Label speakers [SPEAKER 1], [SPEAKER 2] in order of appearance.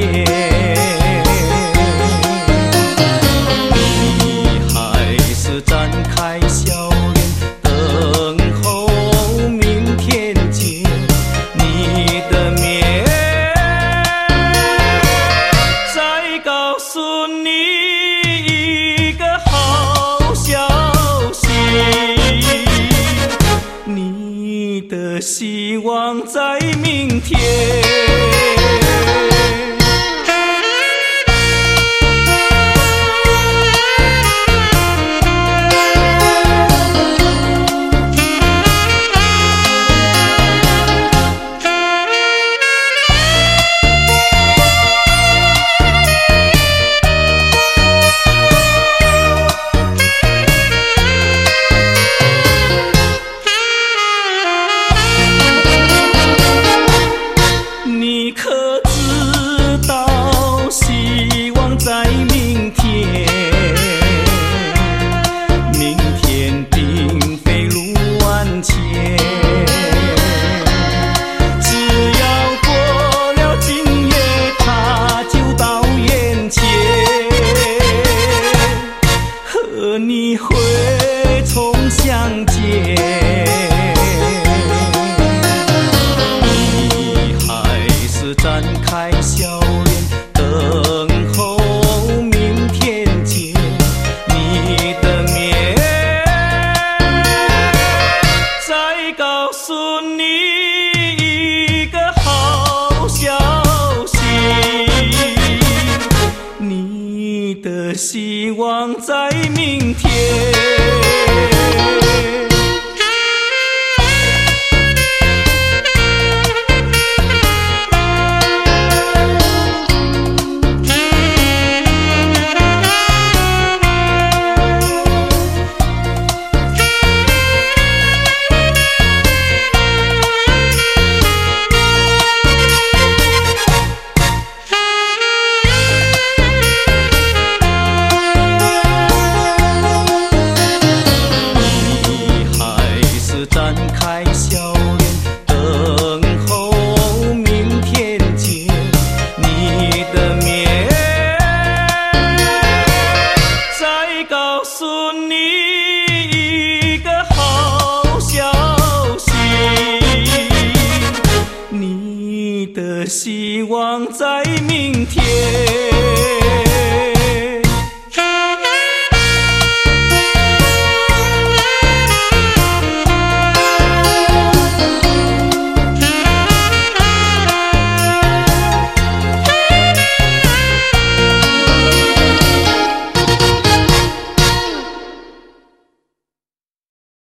[SPEAKER 1] 你还是展开笑脸等候明天见你的面再告诉你一个好消息你的希望在明天。和你回从相见。希望在明天。希望在。